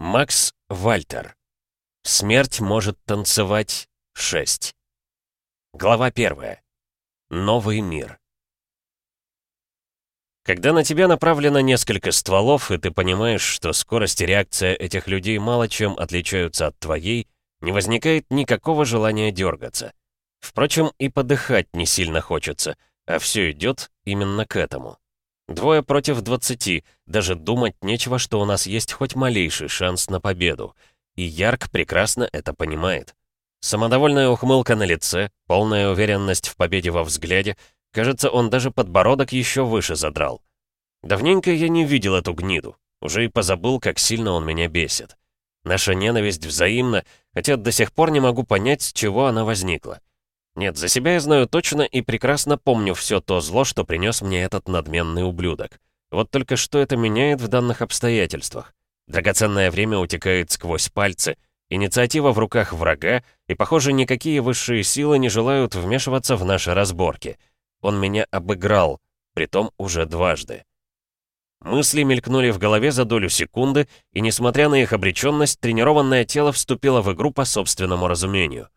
Макс Вальтер. Смерть может танцевать 6. Глава 1. Новый мир. Когда на тебя направлено несколько стволов, и ты понимаешь, что скорость и реакция этих людей мало чем отличаются от твоей, не возникает никакого желания дергаться. Впрочем, и подыхать не сильно хочется, а все идет именно к этому. Двое против двадцати. Даже думать нечего, что у нас есть хоть малейший шанс на победу. И Ярк прекрасно это понимает. Самодовольная ухмылка на лице, полная уверенность в победе во взгляде. Кажется, он даже подбородок еще выше задрал. Давненько я не видел эту гниду. Уже и позабыл, как сильно он меня бесит. Наша ненависть взаимна, хотя до сих пор не могу понять, с чего она возникла. Нет, за себя я знаю точно и прекрасно помню все то зло, что принес мне этот надменный ублюдок. Вот только что это меняет в данных обстоятельствах. Драгоценное время утекает сквозь пальцы, инициатива в руках врага, и, похоже, никакие высшие силы не желают вмешиваться в наши разборки. Он меня обыграл, притом уже дважды. Мысли мелькнули в голове за долю секунды, и, несмотря на их обреченность, тренированное тело вступило в игру по собственному разумению.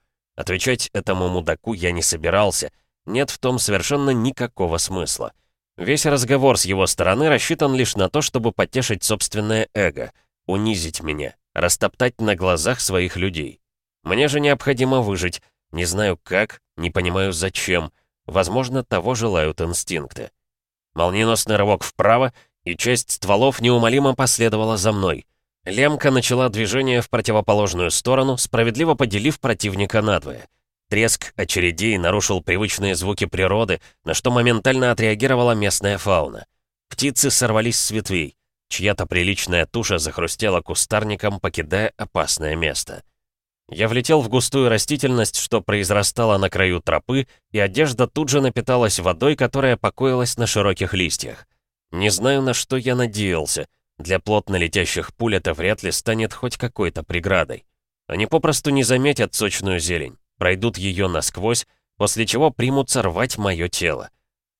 Отвечать этому мудаку я не собирался. Нет в том совершенно никакого смысла. Весь разговор с его стороны рассчитан лишь на то, чтобы потешить собственное эго, унизить меня, растоптать на глазах своих людей. Мне же необходимо выжить. Не знаю как, не понимаю зачем. Возможно, того желают инстинкты. Молниеносный рывок вправо, и часть стволов неумолимо последовала за мной. Лемка начала движение в противоположную сторону, справедливо поделив противника надвое. Треск очередей нарушил привычные звуки природы, на что моментально отреагировала местная фауна. Птицы сорвались с ветвей. Чья-то приличная туша захрустела кустарником, покидая опасное место. Я влетел в густую растительность, что произрастала на краю тропы, и одежда тут же напиталась водой, которая покоилась на широких листьях. Не знаю, на что я надеялся — для плотно летящих пуль это вряд ли станет хоть какой-то преградой. Они попросту не заметят сочную зелень, пройдут ее насквозь, после чего примутся рвать мое тело.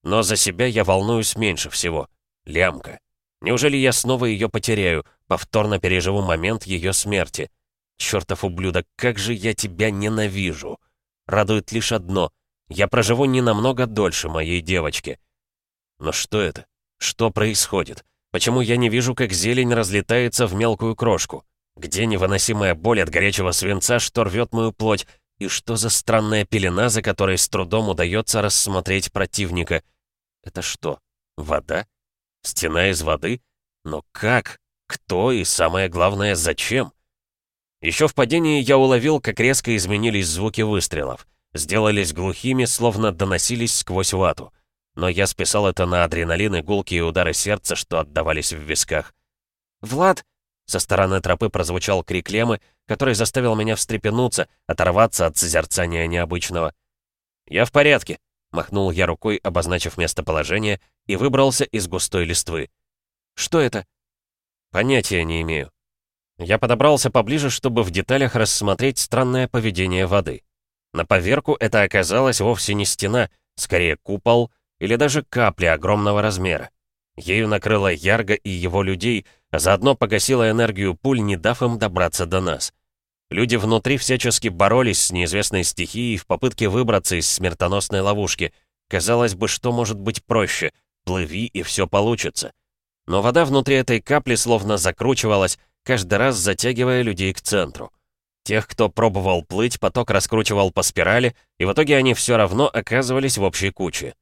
Но за себя я волнуюсь меньше всего. Лямка. Неужели я снова ее потеряю, повторно переживу момент ее смерти? Чертов ублюдок, как же я тебя ненавижу! Радует лишь одно. Я проживу не намного дольше моей девочки. Но что это? Что происходит? Почему я не вижу, как зелень разлетается в мелкую крошку? Где невыносимая боль от горячего свинца, что рвет мою плоть? И что за странная пелена, за которой с трудом удается рассмотреть противника? Это что, вода? Стена из воды? Но как? Кто и, самое главное, зачем? Еще в падении я уловил, как резко изменились звуки выстрелов. Сделались глухими, словно доносились сквозь вату но я списал это на адреналин и гулкие удары сердца, что отдавались в висках. «Влад!» — со стороны тропы прозвучал крик Лемы, который заставил меня встрепенуться, оторваться от созерцания необычного. «Я в порядке», — махнул я рукой, обозначив местоположение, и выбрался из густой листвы. «Что это?» «Понятия не имею». Я подобрался поближе, чтобы в деталях рассмотреть странное поведение воды. На поверку это оказалось вовсе не стена, скорее купол — или даже капли огромного размера. Ею накрыло Ярго и его людей, а заодно погасила энергию пуль, не дав им добраться до нас. Люди внутри всячески боролись с неизвестной стихией в попытке выбраться из смертоносной ловушки. Казалось бы, что может быть проще? Плыви, и все получится. Но вода внутри этой капли словно закручивалась, каждый раз затягивая людей к центру. Тех, кто пробовал плыть, поток раскручивал по спирали, и в итоге они все равно оказывались в общей куче.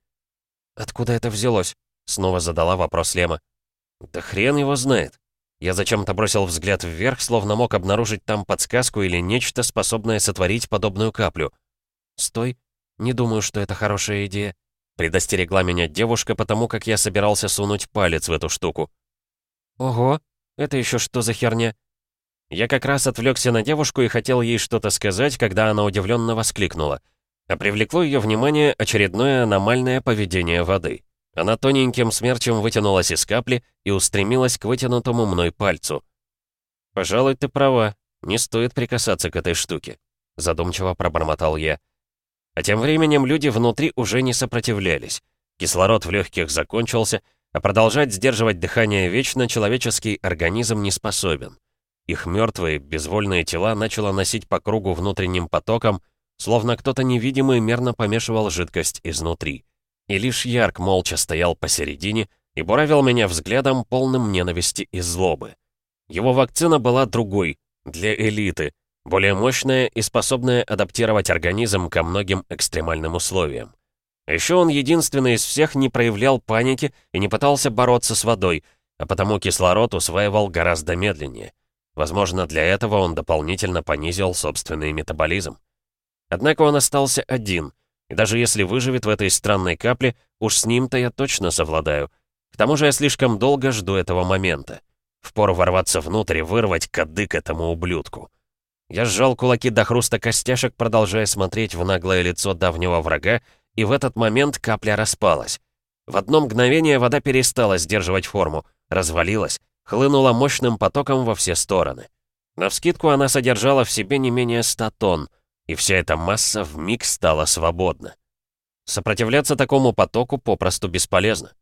«Откуда это взялось?» — снова задала вопрос Лема. «Да хрен его знает». Я зачем-то бросил взгляд вверх, словно мог обнаружить там подсказку или нечто, способное сотворить подобную каплю. «Стой, не думаю, что это хорошая идея», — предостерегла меня девушка, потому как я собирался сунуть палец в эту штуку. «Ого, это еще что за херня?» Я как раз отвлекся на девушку и хотел ей что-то сказать, когда она удивленно воскликнула — а привлекло ее внимание очередное аномальное поведение воды. Она тоненьким смерчем вытянулась из капли и устремилась к вытянутому мной пальцу. «Пожалуй, ты права. Не стоит прикасаться к этой штуке», — задумчиво пробормотал я. А тем временем люди внутри уже не сопротивлялись. Кислород в легких закончился, а продолжать сдерживать дыхание вечно человеческий организм не способен. их мертвые, безвольные тела начало носить по кругу внутренним потоком, словно кто-то невидимый мерно помешивал жидкость изнутри. И лишь Ярк молча стоял посередине и буравил меня взглядом, полным ненависти и злобы. Его вакцина была другой, для элиты, более мощная и способная адаптировать организм ко многим экстремальным условиям. Еще он единственный из всех не проявлял паники и не пытался бороться с водой, а потому кислород усваивал гораздо медленнее. Возможно, для этого он дополнительно понизил собственный метаболизм. Однако он остался один, и даже если выживет в этой странной капле, уж с ним-то я точно совладаю. К тому же я слишком долго жду этого момента. Впору ворваться внутрь и вырвать кадык этому ублюдку. Я сжал кулаки до хруста костяшек, продолжая смотреть в наглое лицо давнего врага, и в этот момент капля распалась. В одно мгновение вода перестала сдерживать форму, развалилась, хлынула мощным потоком во все стороны. Навскидку она содержала в себе не менее ста тонн, и вся эта масса вмиг стала свободна. Сопротивляться такому потоку попросту бесполезно.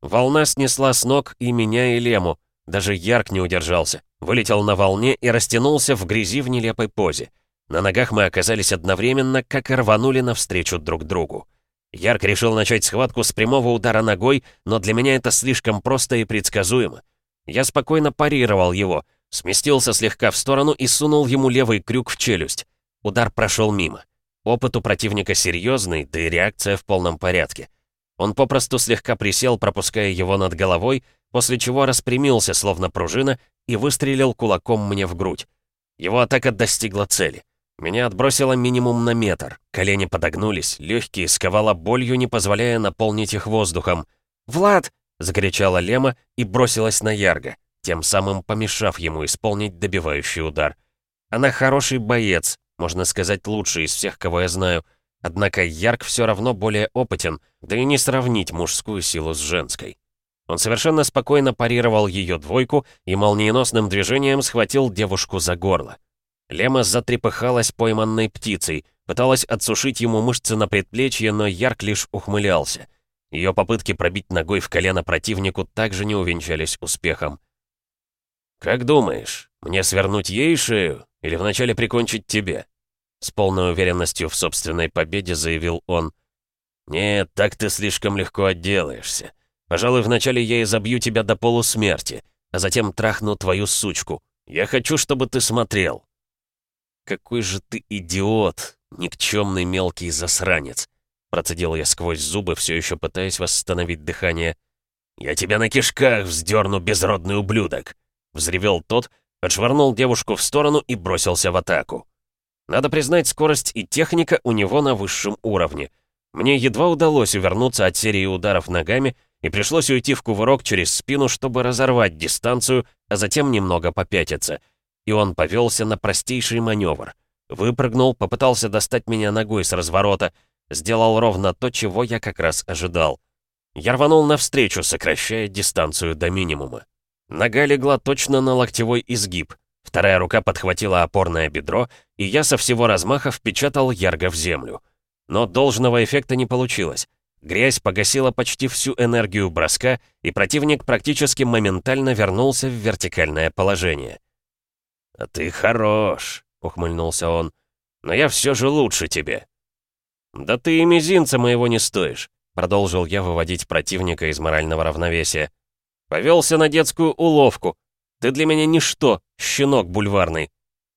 Волна снесла с ног и меня, и Лему, даже Ярк не удержался, вылетел на волне и растянулся в грязи в нелепой позе. На ногах мы оказались одновременно, как и рванули навстречу друг другу. Ярк решил начать схватку с прямого удара ногой, но для меня это слишком просто и предсказуемо. Я спокойно парировал его, сместился слегка в сторону и сунул ему левый крюк в челюсть. Удар прошел мимо. Опыт у противника серьезный, да и реакция в полном порядке. Он попросту слегка присел, пропуская его над головой, после чего распрямился, словно пружина, и выстрелил кулаком мне в грудь. Его атака достигла цели. Меня отбросило минимум на метр, колени подогнулись, легкие сковало болью, не позволяя наполнить их воздухом. «Влад!» — закричала Лема и бросилась на Ярга, тем самым помешав ему исполнить добивающий удар. Она хороший боец, можно сказать, лучший из всех, кого я знаю, однако Ярг все равно более опытен, да и не сравнить мужскую силу с женской. Он совершенно спокойно парировал ее двойку и молниеносным движением схватил девушку за горло. Лема затрепыхалась пойманной птицей, пыталась отсушить ему мышцы на предплечье, но Ярк лишь ухмылялся. Ее попытки пробить ногой в колено противнику также не увенчались успехом. «Как думаешь, мне свернуть ей шею или вначале прикончить тебя?» С полной уверенностью в собственной победе заявил он. «Нет, так ты слишком легко отделаешься. Пожалуй, вначале я изобью тебя до полусмерти, а затем трахну твою сучку. Я хочу, чтобы ты смотрел». «Какой же ты идиот, никчемный мелкий засранец!» Процедил я сквозь зубы, все еще пытаясь восстановить дыхание. «Я тебя на кишках вздерну, безродный ублюдок!» Взревел тот, отшвырнул девушку в сторону и бросился в атаку. Надо признать, скорость и техника у него на высшем уровне. Мне едва удалось увернуться от серии ударов ногами, и пришлось уйти в кувырок через спину, чтобы разорвать дистанцию, а затем немного попятиться. И он повелся на простейший маневр. Выпрыгнул, попытался достать меня ногой с разворота, сделал ровно то, чего я как раз ожидал. Я рванул навстречу, сокращая дистанцию до минимума. Нога легла точно на локтевой изгиб. Вторая рука подхватила опорное бедро, и я со всего размаха впечатал ярго в землю. Но должного эффекта не получилось. Грязь погасила почти всю энергию броска, и противник практически моментально вернулся в вертикальное положение. «А ты хорош», — ухмыльнулся он, — «но я все же лучше тебя». «Да ты и мизинца моего не стоишь», — продолжил я выводить противника из морального равновесия. «Повелся на детскую уловку. Ты для меня ничто, щенок бульварный».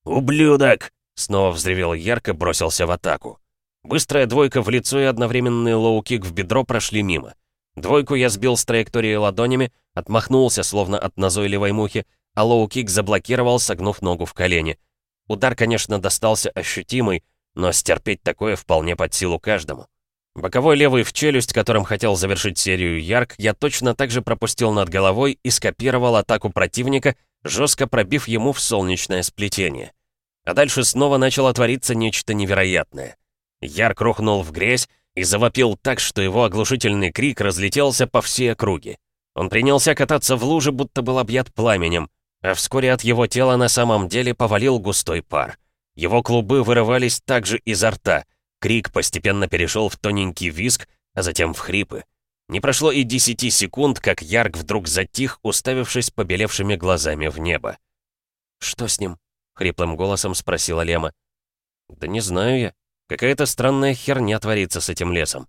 «Ублюдок!» — снова взревел Ярк и бросился в атаку. Быстрая двойка в лицо и одновременный лоу-кик в бедро прошли мимо. Двойку я сбил с траектории ладонями, отмахнулся, словно от назойливой мухи, а лоу-кик заблокировал, согнув ногу в колене. Удар, конечно, достался ощутимый, но стерпеть такое вполне под силу каждому. Боковой левый в челюсть, которым хотел завершить серию Ярк, я точно так же пропустил над головой и скопировал атаку противника, жестко пробив ему в солнечное сплетение. А дальше снова начало твориться нечто невероятное. Ярк рухнул в грязь и завопил так, что его оглушительный крик разлетелся по всей округе. Он принялся кататься в луже, будто был объят пламенем, а вскоре от его тела на самом деле повалил густой пар. Его клубы вырывались также изо рта. Крик постепенно перешел в тоненький визг, а затем в хрипы. Не прошло и десяти секунд, как Ярк вдруг затих, уставившись побелевшими глазами в небо. «Что с ним?» — хриплым голосом спросила Лема. «Да не знаю я. Какая-то странная херня творится с этим лесом».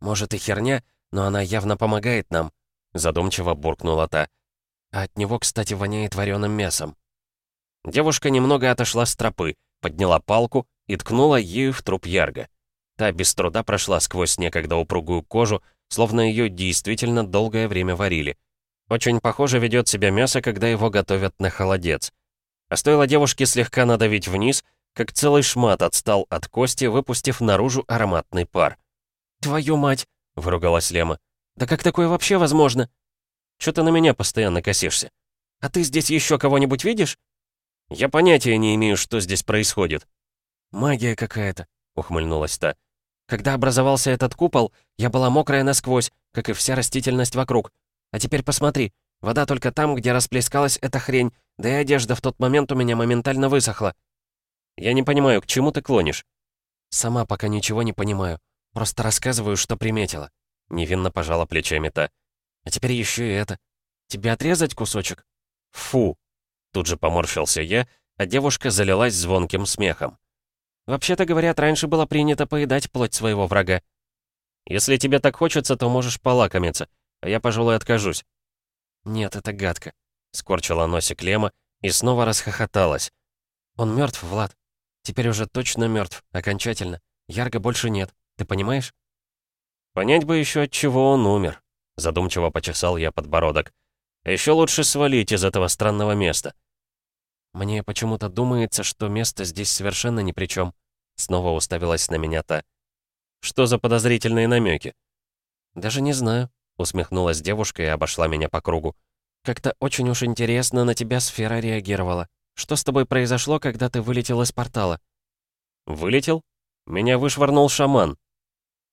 «Может и херня, но она явно помогает нам», — задумчиво буркнула та. «А от него, кстати, воняет вареным мясом». Девушка немного отошла с тропы, подняла палку и ткнула ею в труп Ярга. Та без труда прошла сквозь некогда упругую кожу, словно ее действительно долгое время варили. Очень похоже ведет себя мясо, когда его готовят на холодец. А стоило девушке слегка надавить вниз, как целый шмат отстал от кости, выпустив наружу ароматный пар. «Твою мать!» — выругалась Лема. «Да как такое вообще возможно?» «Чё ты на меня постоянно косишься?» «А ты здесь еще кого-нибудь видишь?» «Я понятия не имею, что здесь происходит». «Магия какая-то», — ухмыльнулась та. «Когда образовался этот купол, я была мокрая насквозь, как и вся растительность вокруг. А теперь посмотри, вода только там, где расплескалась эта хрень, да и одежда в тот момент у меня моментально высохла». «Я не понимаю, к чему ты клонишь?» «Сама пока ничего не понимаю. Просто рассказываю, что приметила». Невинно пожала плечами та. «А теперь еще и это. Тебе отрезать кусочек?» «Фу!» Тут же поморщился я, а девушка залилась звонким смехом. «Вообще-то, говорят, раньше было принято поедать плоть своего врага». «Если тебе так хочется, то можешь полакомиться, а я, пожалуй, откажусь». «Нет, это гадко», — скорчила носик Лема и снова расхохоталась. «Он мертв, Влад. Теперь уже точно мертв, окончательно. Ярго больше нет, ты понимаешь?» «Понять бы еще, от чего он умер», — задумчиво почесал я подбородок. «А еще лучше свалить из этого странного места». «Мне почему-то думается, что место здесь совершенно ни при чем. Снова уставилась на меня та. «Что за подозрительные намеки? «Даже не знаю», — усмехнулась девушка и обошла меня по кругу. «Как-то очень уж интересно на тебя сфера реагировала. Что с тобой произошло, когда ты вылетел из портала?» «Вылетел? Меня вышвырнул шаман».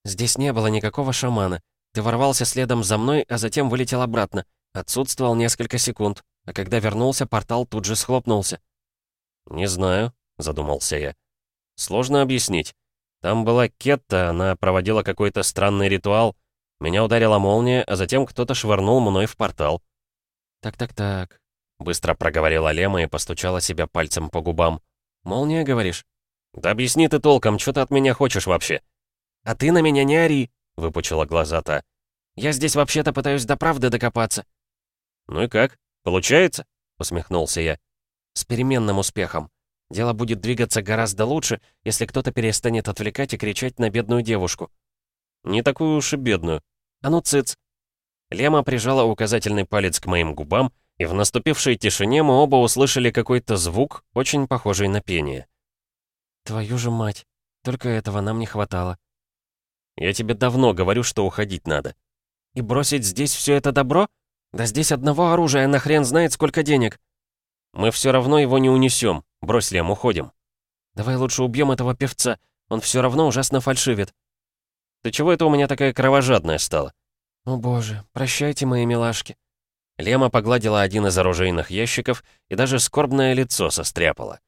«Здесь не было никакого шамана. Ты ворвался следом за мной, а затем вылетел обратно. Отсутствовал несколько секунд а когда вернулся, портал тут же схлопнулся. «Не знаю», — задумался я. «Сложно объяснить. Там была Кетта, она проводила какой-то странный ритуал. Меня ударила молния, а затем кто-то швырнул мной в портал». «Так-так-так», — быстро проговорила Лема и постучала себя пальцем по губам. «Молния, говоришь?» «Да объясни ты толком, что ты от меня хочешь вообще?» «А ты на меня не ори», — выпучила глаза та. «Я здесь вообще-то пытаюсь до правды докопаться». «Ну и как?» «Получается?» — усмехнулся я. «С переменным успехом. Дело будет двигаться гораздо лучше, если кто-то перестанет отвлекать и кричать на бедную девушку». «Не такую уж и бедную». «А ну, цыц!» Лема прижала указательный палец к моим губам, и в наступившей тишине мы оба услышали какой-то звук, очень похожий на пение. «Твою же мать! Только этого нам не хватало». «Я тебе давно говорю, что уходить надо». «И бросить здесь все это добро?» «Да здесь одного оружия на хрен знает сколько денег!» «Мы все равно его не унесем. Брось, Лем, уходим». «Давай лучше убьем этого певца. Он все равно ужасно фальшивит». «Ты чего это у меня такая кровожадная стала?» «О боже, прощайте, мои милашки». Лема погладила один из оружейных ящиков и даже скорбное лицо состряпала.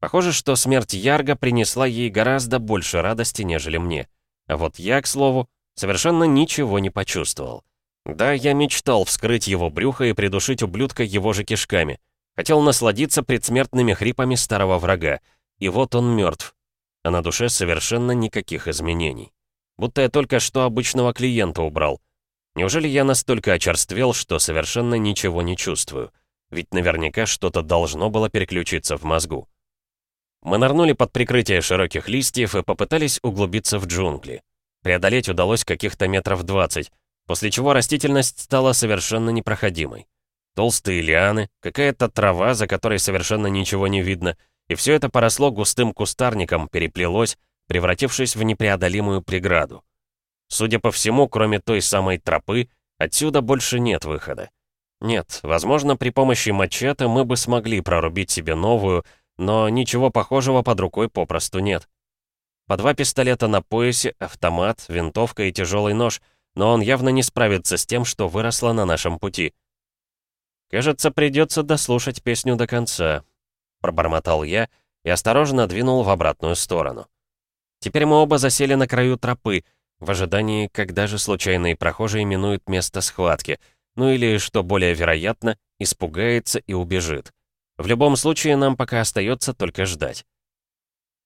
Похоже, что смерть Ярга принесла ей гораздо больше радости, нежели мне. А вот я, к слову, совершенно ничего не почувствовал. Да, я мечтал вскрыть его брюхо и придушить ублюдка его же кишками. Хотел насладиться предсмертными хрипами старого врага. И вот он мертв. А на душе совершенно никаких изменений. Будто я только что обычного клиента убрал. Неужели я настолько очерствел, что совершенно ничего не чувствую? Ведь наверняка что-то должно было переключиться в мозгу. Мы нырнули под прикрытие широких листьев и попытались углубиться в джунгли. Преодолеть удалось каких-то метров двадцать, после чего растительность стала совершенно непроходимой. Толстые лианы, какая-то трава, за которой совершенно ничего не видно, и все это поросло густым кустарником, переплелось, превратившись в непреодолимую преграду. Судя по всему, кроме той самой тропы, отсюда больше нет выхода. Нет, возможно, при помощи мачете мы бы смогли прорубить себе новую, но ничего похожего под рукой попросту нет. По два пистолета на поясе, автомат, винтовка и тяжелый нож — но он явно не справится с тем, что выросло на нашем пути. «Кажется, придется дослушать песню до конца», — пробормотал я и осторожно двинул в обратную сторону. Теперь мы оба засели на краю тропы, в ожидании, когда же случайные прохожие минуют место схватки, ну или, что более вероятно, испугается и убежит. В любом случае, нам пока остается только ждать.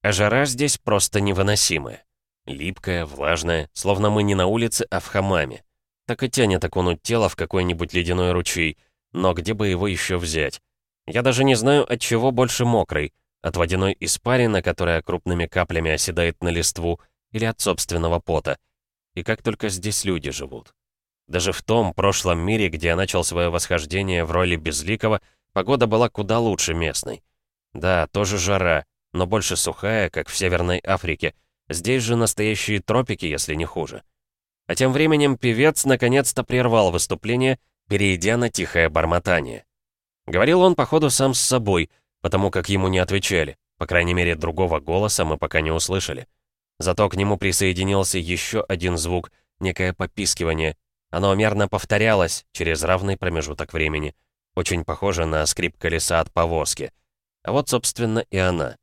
А жара здесь просто невыносимая. Липкая, влажная, словно мы не на улице, а в хамаме. Так и тянет окунуть тело в какой-нибудь ледяной ручей, но где бы его еще взять? Я даже не знаю, от чего больше мокрый, от водяной испарины, которая крупными каплями оседает на листву, или от собственного пота. И как только здесь люди живут. Даже в том прошлом мире, где я начал свое восхождение в роли Безликого, погода была куда лучше местной. Да, тоже жара, но больше сухая, как в Северной Африке, Здесь же настоящие тропики, если не хуже. А тем временем певец наконец-то прервал выступление, перейдя на тихое бормотание. Говорил он, походу, сам с собой, потому как ему не отвечали. По крайней мере, другого голоса мы пока не услышали. Зато к нему присоединился еще один звук, некое попискивание. Оно мерно повторялось через равный промежуток времени. Очень похоже на скрип колеса от повозки. А вот, собственно, и она.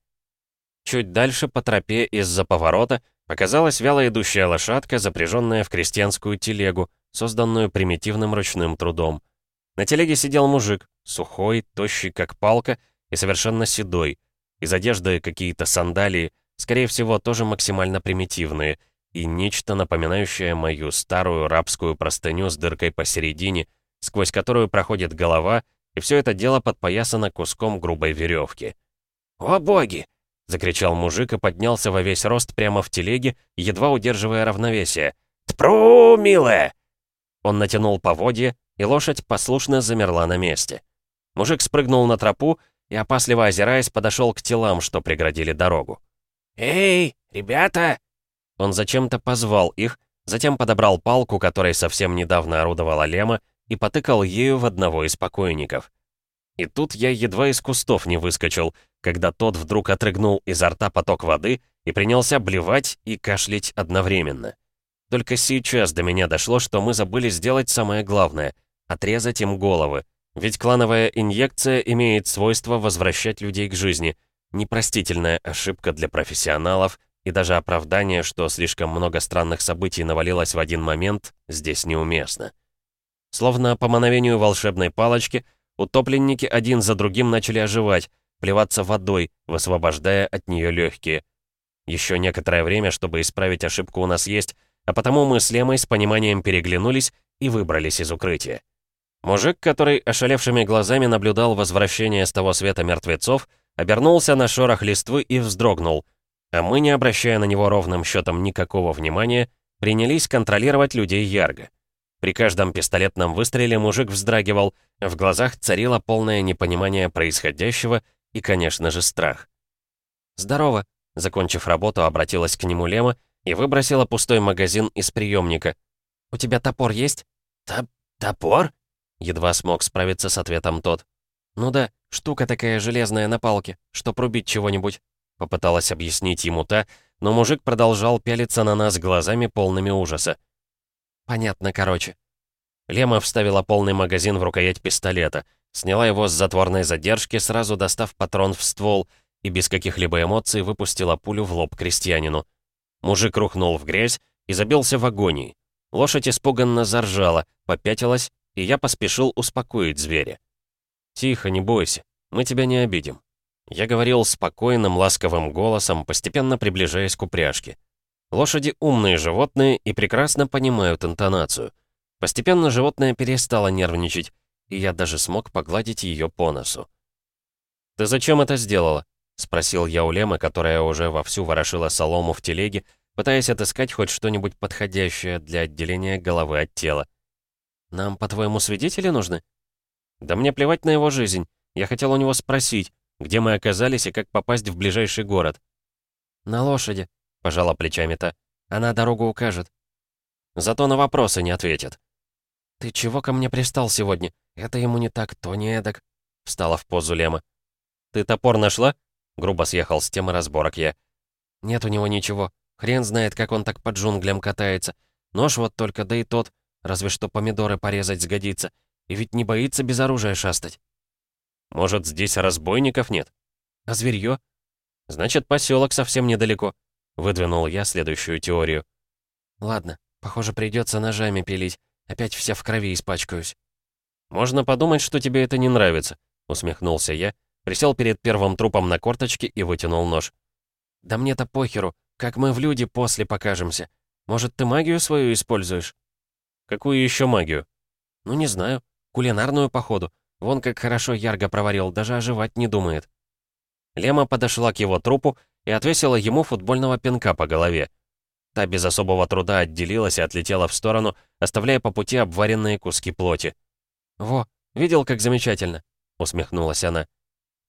Чуть дальше по тропе из-за поворота показалась вяло идущая лошадка, запряженная в крестьянскую телегу, созданную примитивным ручным трудом. На телеге сидел мужик, сухой, тощий как палка и совершенно седой. Из одежды какие-то сандалии, скорее всего, тоже максимально примитивные, и нечто напоминающее мою старую рабскую простыню с дыркой посередине, сквозь которую проходит голова, и все это дело подпоясано куском грубой веревки. «О боги! Закричал мужик и поднялся во весь рост прямо в телеге, едва удерживая равновесие. «Тпру, милая!» Он натянул поводье, и лошадь послушно замерла на месте. Мужик спрыгнул на тропу и, опасливо озираясь, подошел к телам, что преградили дорогу. «Эй, ребята!» Он зачем-то позвал их, затем подобрал палку, которой совсем недавно орудовала Лема, и потыкал ею в одного из покойников. И тут я едва из кустов не выскочил, когда тот вдруг отрыгнул изо рта поток воды и принялся блевать и кашлять одновременно. Только сейчас до меня дошло, что мы забыли сделать самое главное — отрезать им головы. Ведь клановая инъекция имеет свойство возвращать людей к жизни. Непростительная ошибка для профессионалов и даже оправдание, что слишком много странных событий навалилось в один момент, здесь неуместно. Словно по мановению волшебной палочки — Утопленники один за другим начали оживать, плеваться водой, высвобождая от нее легкие. Еще некоторое время, чтобы исправить ошибку у нас есть, а потому мы с Лемой с пониманием переглянулись и выбрались из укрытия. Мужик, который ошалевшими глазами наблюдал возвращение с того света мертвецов, обернулся на шорох листвы и вздрогнул, а мы, не обращая на него ровным счетом никакого внимания, принялись контролировать людей Ярго. При каждом пистолетном выстреле мужик вздрагивал, в глазах царило полное непонимание происходящего и, конечно же, страх. «Здорово», — закончив работу, обратилась к нему Лема и выбросила пустой магазин из приемника. «У тебя топор есть?» Топ «Топор?» — едва смог справиться с ответом тот. «Ну да, штука такая железная на палке, чтоб рубить чего-нибудь», — попыталась объяснить ему та, но мужик продолжал пялиться на нас глазами полными ужаса. «Понятно, короче». Лема вставила полный магазин в рукоять пистолета, сняла его с затворной задержки, сразу достав патрон в ствол и без каких-либо эмоций выпустила пулю в лоб крестьянину. Мужик рухнул в грязь и забился в агонии. Лошадь испуганно заржала, попятилась, и я поспешил успокоить зверя. «Тихо, не бойся, мы тебя не обидим». Я говорил спокойным, ласковым голосом, постепенно приближаясь к упряжке. Лошади умные животные и прекрасно понимают интонацию. Постепенно животное перестало нервничать, и я даже смог погладить ее по носу. «Ты зачем это сделала?» — спросил я у Лемы, которая уже вовсю ворошила солому в телеге, пытаясь отыскать хоть что-нибудь подходящее для отделения головы от тела. «Нам, по-твоему, свидетели нужны?» «Да мне плевать на его жизнь. Я хотел у него спросить, где мы оказались и как попасть в ближайший город». «На лошади», — пожала плечами та. «Она дорогу укажет». «Зато на вопросы не ответит». «Ты чего ко мне пристал сегодня? Это ему не так, то не эдак», — встала в позу Лема. «Ты топор нашла?» — грубо съехал с темы разборок я. «Нет у него ничего. Хрен знает, как он так по джунглям катается. Нож вот только, да и тот. Разве что помидоры порезать сгодится. И ведь не боится без оружия шастать». «Может, здесь разбойников нет?» «А зверье?» «Значит, поселок совсем недалеко. Выдвинул я следующую теорию. «Ладно, похоже, придется ножами пилить. Опять вся в крови испачкаюсь». «Можно подумать, что тебе это не нравится», — усмехнулся я, Присел перед первым трупом на корточке и вытянул нож. «Да мне-то похеру, как мы в люди после покажемся. Может, ты магию свою используешь?» «Какую еще магию?» «Ну, не знаю. Кулинарную, походу. Вон как хорошо Ярго проварил, даже оживать не думает». Лема подошла к его трупу и отвесила ему футбольного пинка по голове. Та без особого труда отделилась и отлетела в сторону, оставляя по пути обваренные куски плоти. «Во, видел, как замечательно?» — усмехнулась она.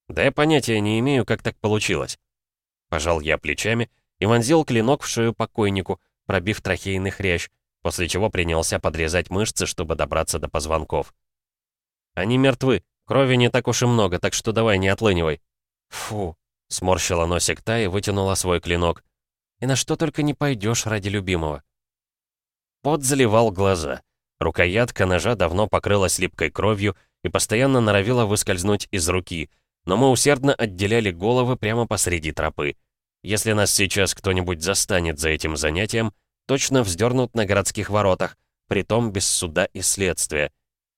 «Да я понятия не имею, как так получилось». Пожал я плечами и вонзил клинок в шею покойнику, пробив трахейный хрящ, после чего принялся подрезать мышцы, чтобы добраться до позвонков. «Они мертвы, крови не так уж и много, так что давай не отлынивай». «Фу», — сморщила носик та и вытянула свой клинок. «И на что только не пойдешь ради любимого». Пот заливал глаза. Рукоятка ножа давно покрылась липкой кровью и постоянно норовила выскользнуть из руки, но мы усердно отделяли головы прямо посреди тропы. Если нас сейчас кто-нибудь застанет за этим занятием, точно вздернут на городских воротах, притом без суда и следствия.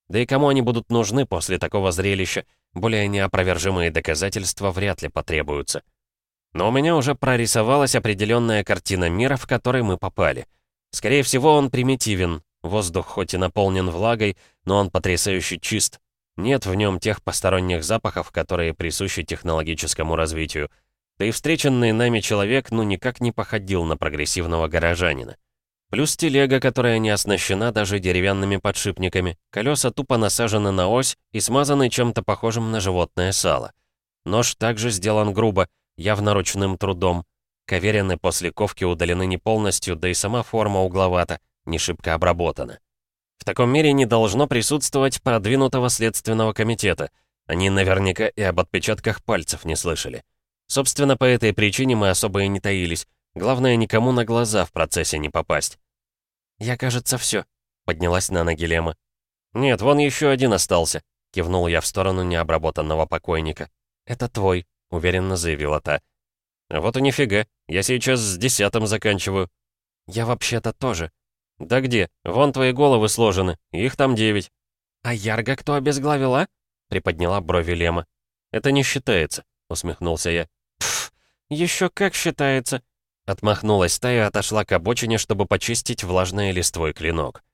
Да и кому они будут нужны после такого зрелища, более неопровержимые доказательства вряд ли потребуются. Но у меня уже прорисовалась определенная картина мира, в который мы попали. Скорее всего, он примитивен. Воздух хоть и наполнен влагой, но он потрясающе чист. Нет в нем тех посторонних запахов, которые присущи технологическому развитию. Да и встреченный нами человек ну никак не походил на прогрессивного горожанина. Плюс телега, которая не оснащена даже деревянными подшипниками, колеса тупо насажены на ось и смазаны чем-то похожим на животное сало. Нож также сделан грубо, явно ручным трудом. Каверины после ковки удалены не полностью, да и сама форма угловата, не шибко обработана. В таком мире не должно присутствовать продвинутого следственного комитета. Они наверняка и об отпечатках пальцев не слышали. Собственно, по этой причине мы особо и не таились. Главное, никому на глаза в процессе не попасть. «Я, кажется, все, поднялась на ноги Лема. «Нет, вон еще один остался», — кивнул я в сторону необработанного покойника. «Это твой», — уверенно заявила та. «Вот и нифига, я сейчас с десятым заканчиваю». «Я вообще-то тоже». «Да где? Вон твои головы сложены, их там девять». «А Ярго кто обезглавила?» — приподняла брови Лема. «Это не считается», — усмехнулся я. «Пф, еще как считается», Отмахнулась та и отошла к обочине, чтобы почистить влажный листвой клинок.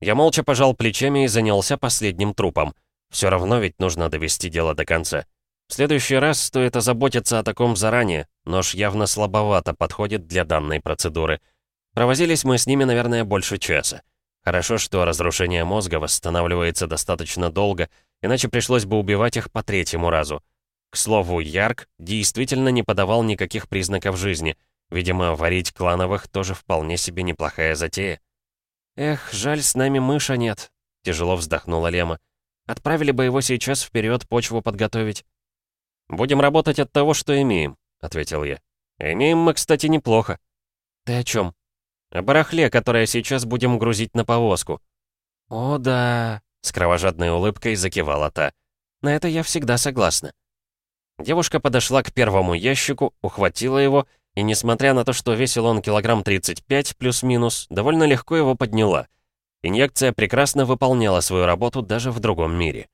Я молча пожал плечами и занялся последним трупом. Все равно ведь нужно довести дело до конца. В следующий раз стоит озаботиться о таком заранее, нож явно слабовато подходит для данной процедуры. Провозились мы с ними, наверное, больше часа. Хорошо, что разрушение мозга восстанавливается достаточно долго, иначе пришлось бы убивать их по третьему разу. К слову, Ярк действительно не подавал никаких признаков жизни — Видимо, варить клановых тоже вполне себе неплохая затея. «Эх, жаль, с нами мыша нет», — тяжело вздохнула Лема. «Отправили бы его сейчас вперед почву подготовить». «Будем работать от того, что имеем», — ответил я. «Имеем мы, кстати, неплохо». «Ты о чем? «О барахле, которое сейчас будем грузить на повозку». «О, да», — с кровожадной улыбкой закивала та. «На это я всегда согласна». Девушка подошла к первому ящику, ухватила его и несмотря на то, что весил он килограмм 35 плюс-минус, довольно легко его подняла. Инъекция прекрасно выполняла свою работу даже в другом мире.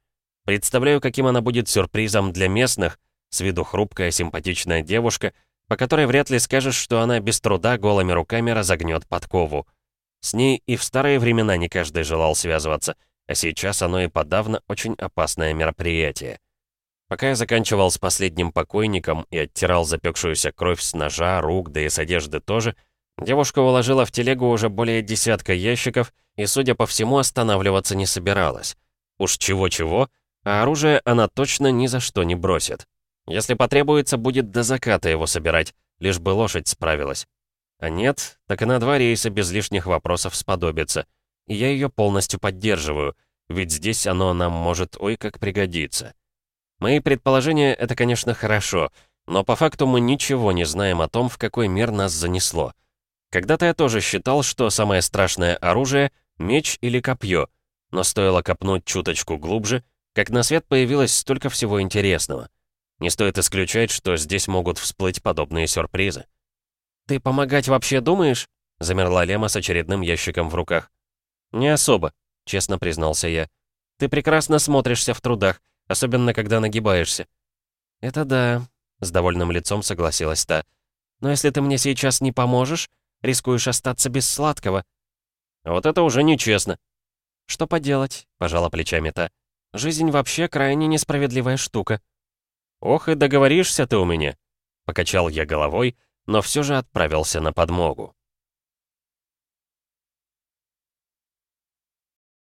Представляю, каким она будет сюрпризом для местных, с виду хрупкая симпатичная девушка, по которой вряд ли скажешь, что она без труда голыми руками разогнет подкову. С ней и в старые времена не каждый желал связываться, а сейчас оно и подавно очень опасное мероприятие. Пока я заканчивал с последним покойником и оттирал запекшуюся кровь с ножа, рук, да и с одежды тоже, девушка уложила в телегу уже более десятка ящиков и, судя по всему, останавливаться не собиралась. Уж чего-чего, а оружие она точно ни за что не бросит. Если потребуется, будет до заката его собирать, лишь бы лошадь справилась. А нет, так и на два рейса без лишних вопросов сподобится. И я ее полностью поддерживаю, ведь здесь оно нам может ой как пригодиться. Мои предположения — это, конечно, хорошо, но по факту мы ничего не знаем о том, в какой мир нас занесло. Когда-то я тоже считал, что самое страшное оружие — меч или копье, но стоило копнуть чуточку глубже, как на свет появилось столько всего интересного. Не стоит исключать, что здесь могут всплыть подобные сюрпризы. «Ты помогать вообще думаешь?» — замерла Лема с очередным ящиком в руках. «Не особо», — честно признался я. «Ты прекрасно смотришься в трудах, особенно когда нагибаешься». «Это да», — с довольным лицом согласилась та. «Но если ты мне сейчас не поможешь, рискуешь остаться без сладкого». «Вот это уже нечестно». «Что поделать?» — пожала плечами та. «Жизнь вообще крайне несправедливая штука». «Ох и договоришься ты у меня», — покачал я головой, но все же отправился на подмогу.